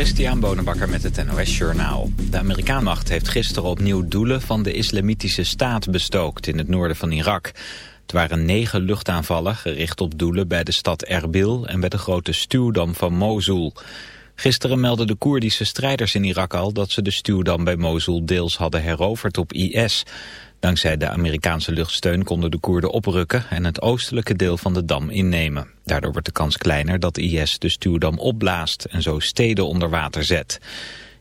Christian Bonenbakker met het NOS Journaal. De Amerikaanmacht heeft gisteren opnieuw doelen van de islamitische staat bestookt in het noorden van Irak. Het waren negen luchtaanvallen gericht op doelen bij de stad Erbil en bij de grote stuwdam van Mosul. Gisteren meldden de Koerdische strijders in Irak al dat ze de stuwdam bij Mosul deels hadden heroverd op IS. Dankzij de Amerikaanse luchtsteun konden de Koerden oprukken en het oostelijke deel van de dam innemen. Daardoor wordt de kans kleiner dat IS de stuwdam opblaast en zo steden onder water zet.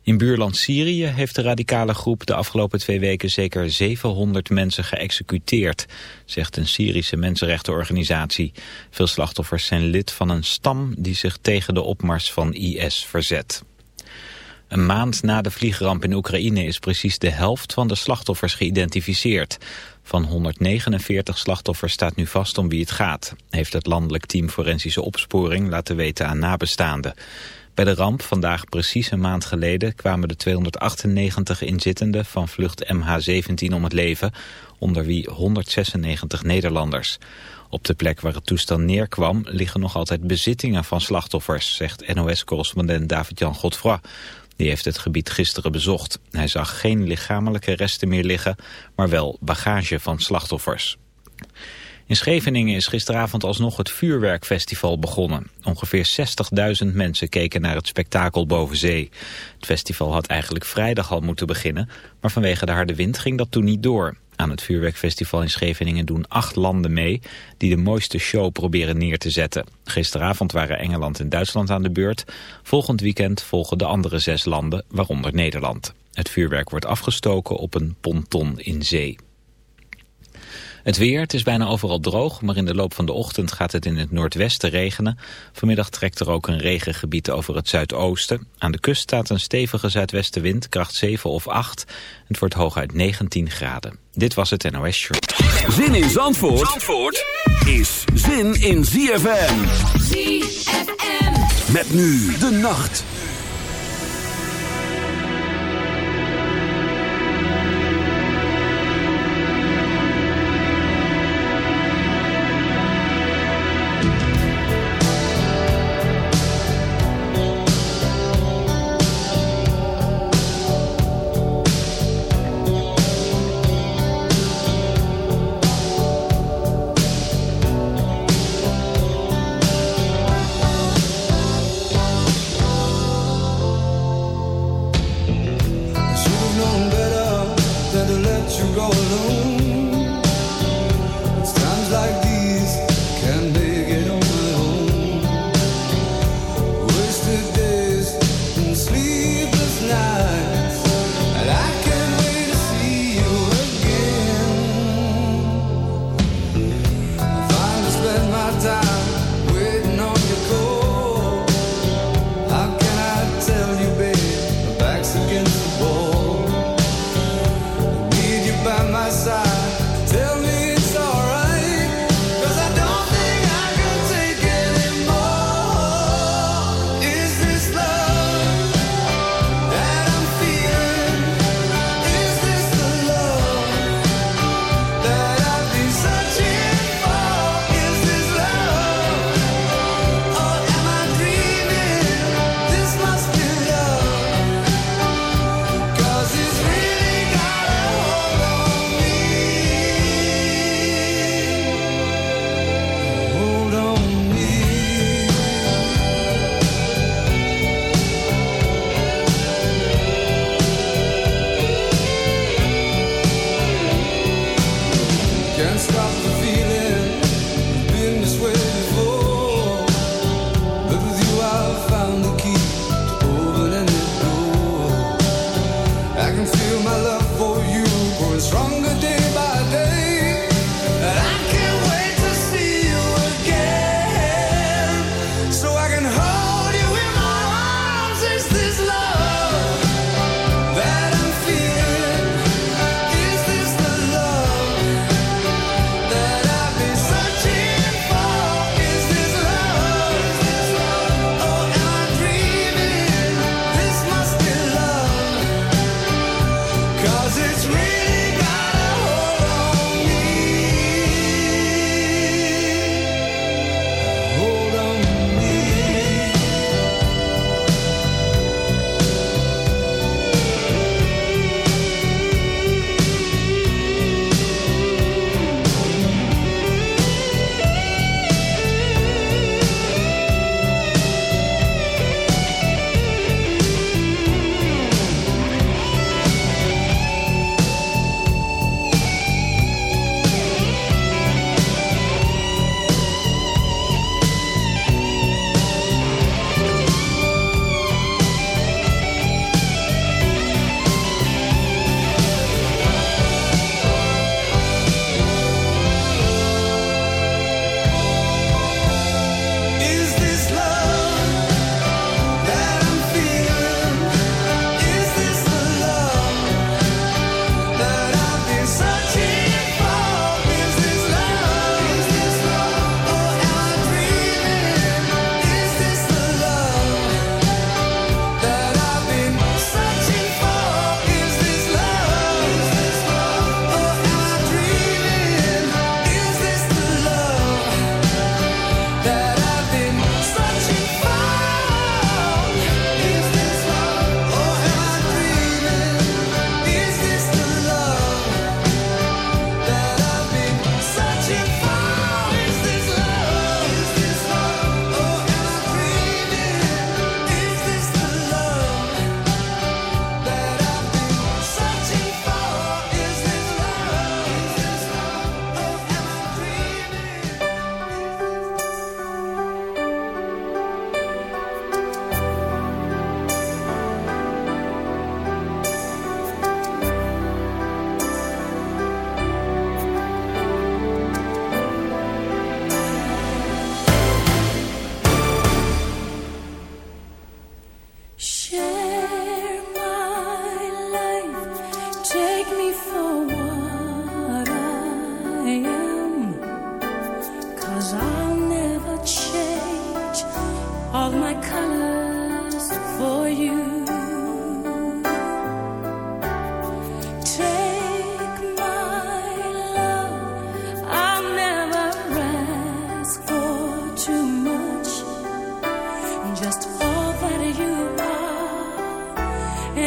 In buurland Syrië heeft de radicale groep de afgelopen twee weken zeker 700 mensen geëxecuteerd, zegt een Syrische mensenrechtenorganisatie. Veel slachtoffers zijn lid van een stam die zich tegen de opmars van IS verzet. Een maand na de vliegramp in Oekraïne is precies de helft van de slachtoffers geïdentificeerd. Van 149 slachtoffers staat nu vast om wie het gaat, heeft het landelijk team Forensische Opsporing laten weten aan nabestaanden. Bij de ramp, vandaag precies een maand geleden, kwamen de 298 inzittenden van vlucht MH17 om het leven, onder wie 196 Nederlanders. Op de plek waar het toestel neerkwam liggen nog altijd bezittingen van slachtoffers, zegt NOS-correspondent David-Jan Godfroy. Die heeft het gebied gisteren bezocht. Hij zag geen lichamelijke resten meer liggen, maar wel bagage van slachtoffers. In Scheveningen is gisteravond alsnog het vuurwerkfestival begonnen. Ongeveer 60.000 mensen keken naar het spektakel boven zee. Het festival had eigenlijk vrijdag al moeten beginnen, maar vanwege de harde wind ging dat toen niet door. Aan het vuurwerkfestival in Scheveningen doen acht landen mee die de mooiste show proberen neer te zetten. Gisteravond waren Engeland en Duitsland aan de beurt. Volgend weekend volgen de andere zes landen, waaronder Nederland. Het vuurwerk wordt afgestoken op een ponton in zee. Het weer, het is bijna overal droog, maar in de loop van de ochtend gaat het in het noordwesten regenen. Vanmiddag trekt er ook een regengebied over het zuidoosten. Aan de kust staat een stevige zuidwestenwind, kracht 7 of 8. Het wordt hooguit 19 graden. Dit was het NOS Show. Zin in Zandvoort, Zandvoort is zin in ZFM. ZFM. Met nu de nacht.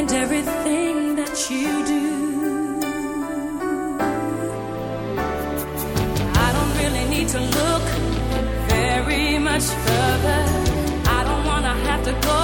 And everything that you do. I don't really need to look very much further. I don't want to have to go.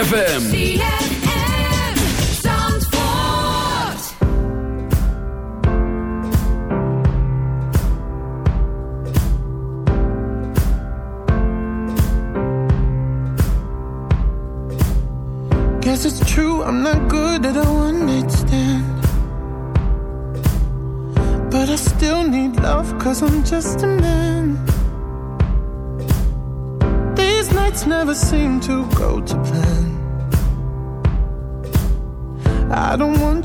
ZFM. Guess it's true, I'm not good at understanding, But I still need love cause I'm just a man. These nights never seem to go to plan.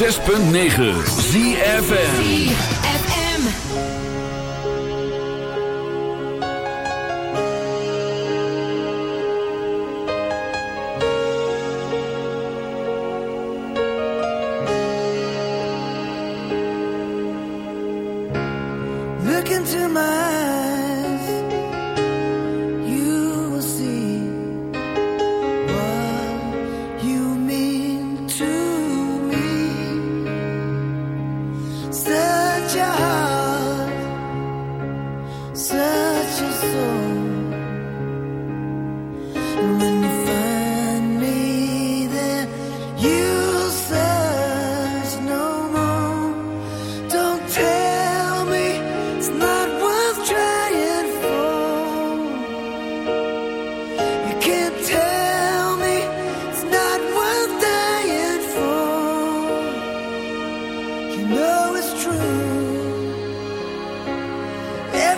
6.9 ZFN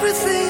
everything.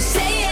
ZFM. het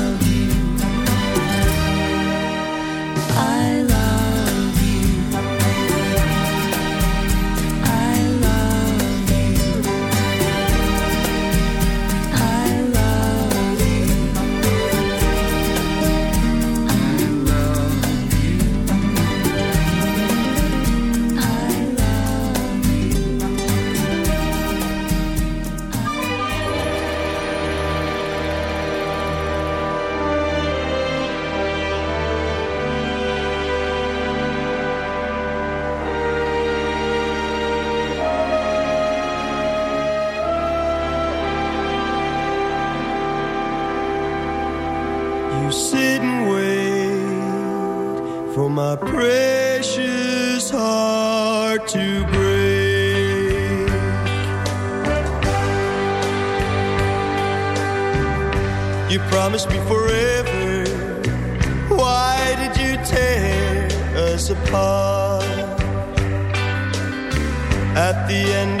must be forever. Why did you tear us apart? At the end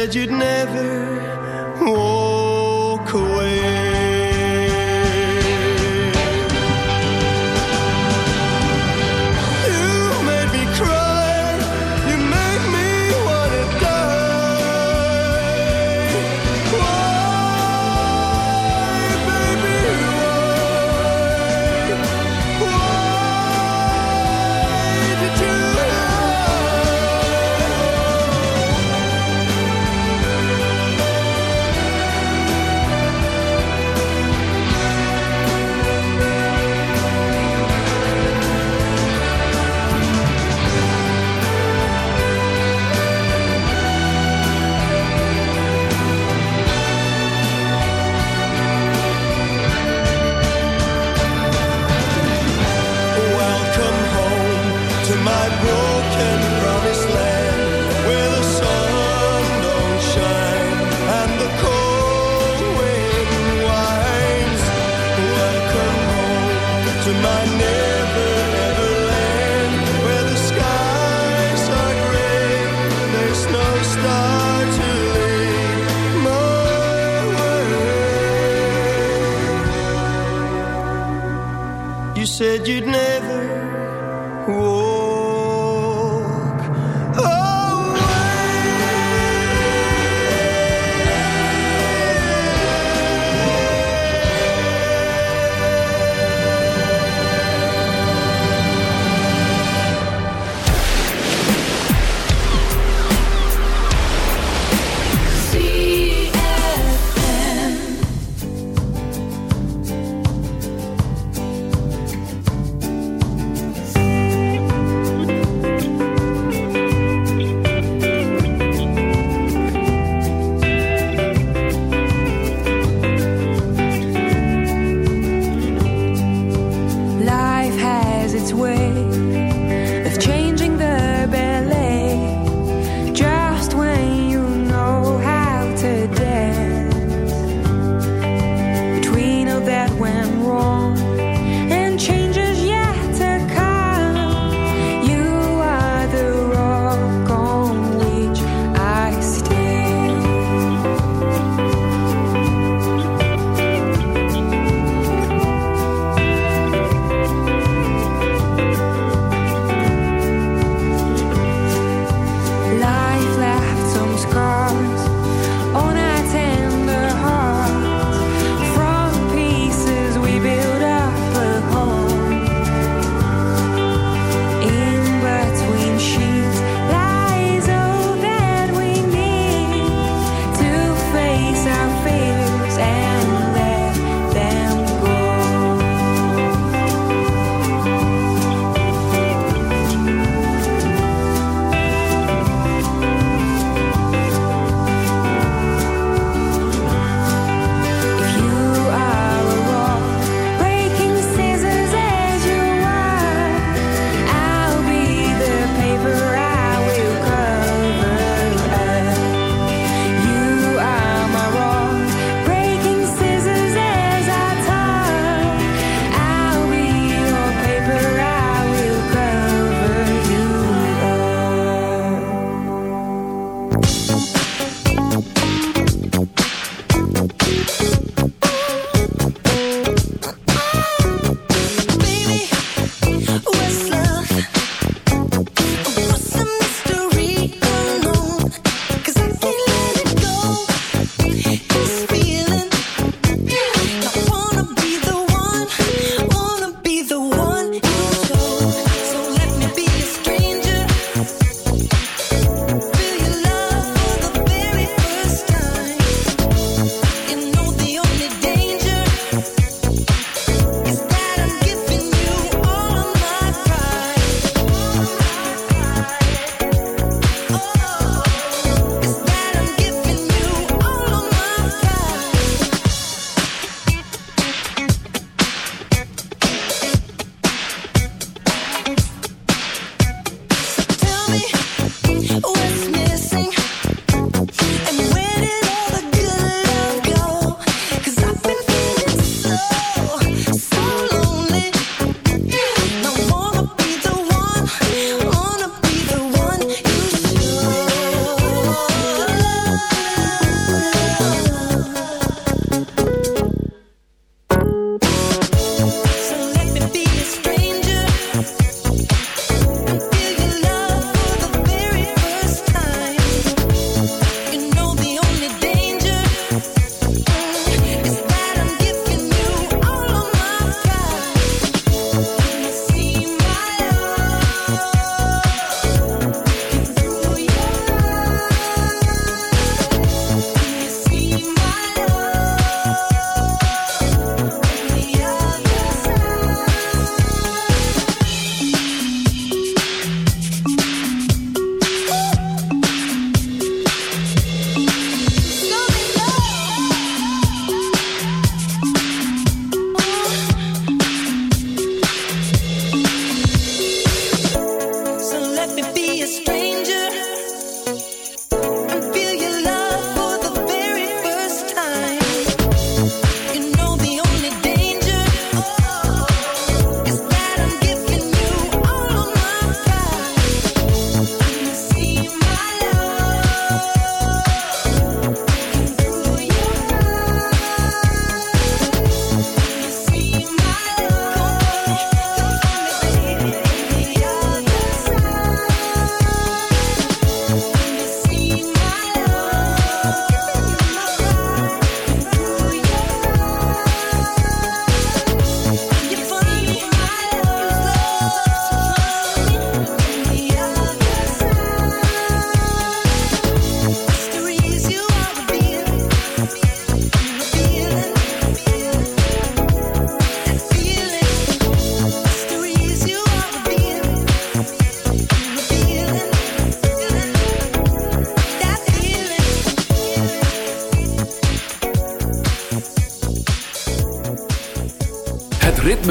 said you'd never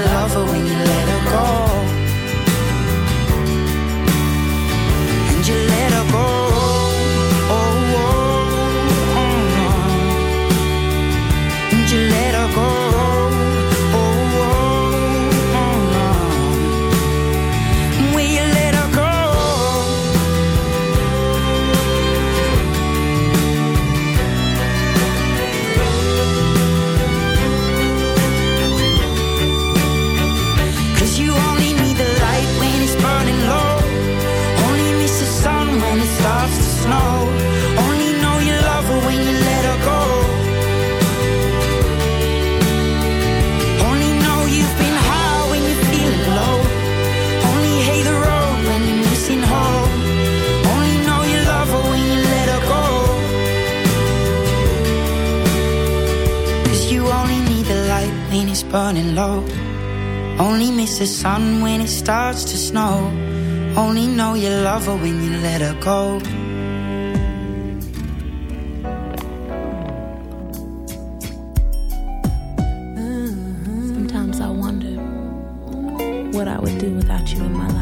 love her when you let her go. The sun when it starts to snow. Only know you love her when you let her go. Sometimes I wonder what I would do without you in my life.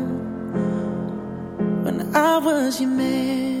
I was your man.